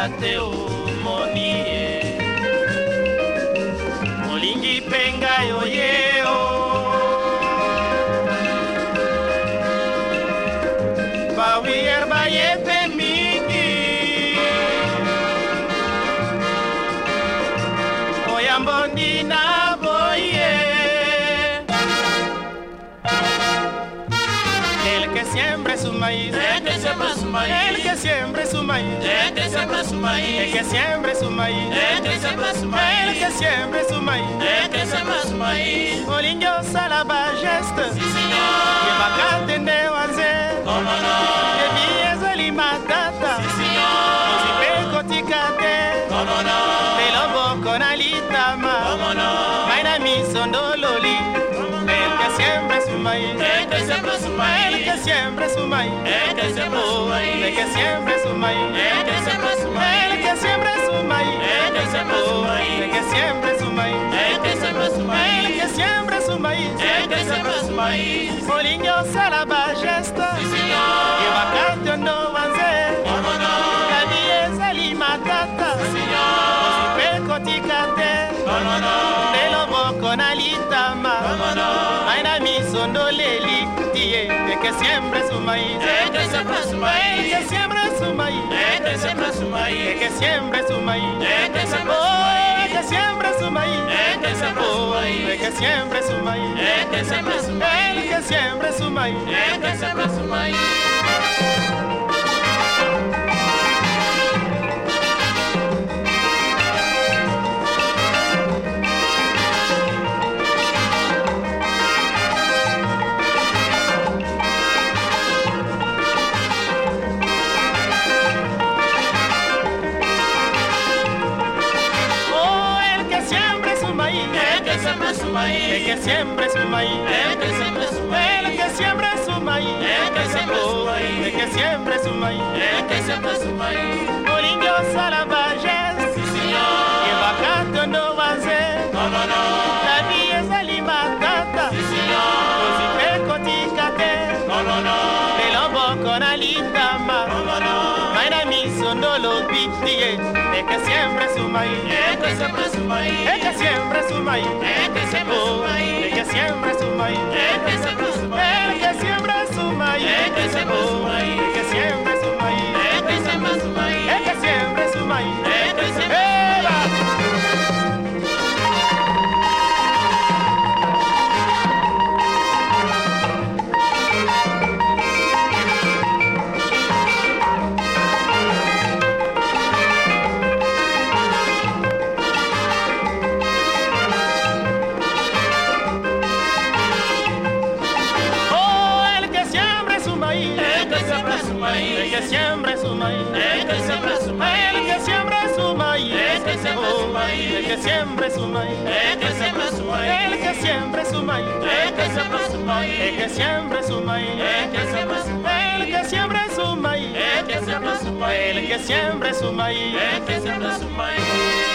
nzela te omoni ye. Olingi mpe ngai oye siempre suma ahí, de que siempre suma ahí, el que siempre suma ahí, de que siempre suma ahí, el que siempre suma ahí, de que siempre suma ahí, el que siempre suma ahí, de que siempre suma ahí. Olingo salaba geste, sí señor, que vacante de oase, como no, que vies alimatata, sí señor, si peco ticate, como no. sumai, de que é sumai, de que sempre é sumai, de que sempre é sumai, de que sempre é sumai, de que sempre é sumai, de que sempre é de que sumai, de que sempre é de que sumai, de que sempre é de que siempre sumai. Bolinho saraba gesta, e o no anze, cadê esse limatata, o cipê coticate, no no no. De que siempre su maíz El que siembra su maíz. que siempre su maíz El que siembra su maíz. que siempre su maíz El que siembra su oh maíz. el que siempre su maíz El que siembra su oh maíz. el que siempre su maíz El que siembra su maíz. el que siempre su maíz El que siembra su maíz. El siembra su el que siempre su maíz El que siembra su maíz. el que siempre su maíz El que siempre su maíz. el que siempre su maíz El que siembra su maíz. Olinho salavajes Sí, señor. que bacante no wanze ¿Cómo no? La vie es ali matata Sí, señor. Kotikate ¿Cómo no? Pelombo con ¿Cómo no? Mi sondolo bitie El que siempre su maíz El que siembra su maíz. El que siempre su maíz El que siembra su Oh, maíz. El que siempre su maíz El que siembra su maíz. que siempre su maíz El que siembra su Oh, maíz. Siembra su El maíz. que siempre su maíz El que siembra su El maíz. que siempre su maíz El que siembra su Oh, maíz. El que siempre su maíz El que siembra su maíz. El que siempre su maíz El que siembra su El maíz. que siempre su maíz El que siembra su maíz. El que siempre su maíz El que siembra su maíz. El que siempre su maíz El que siembra su maíz.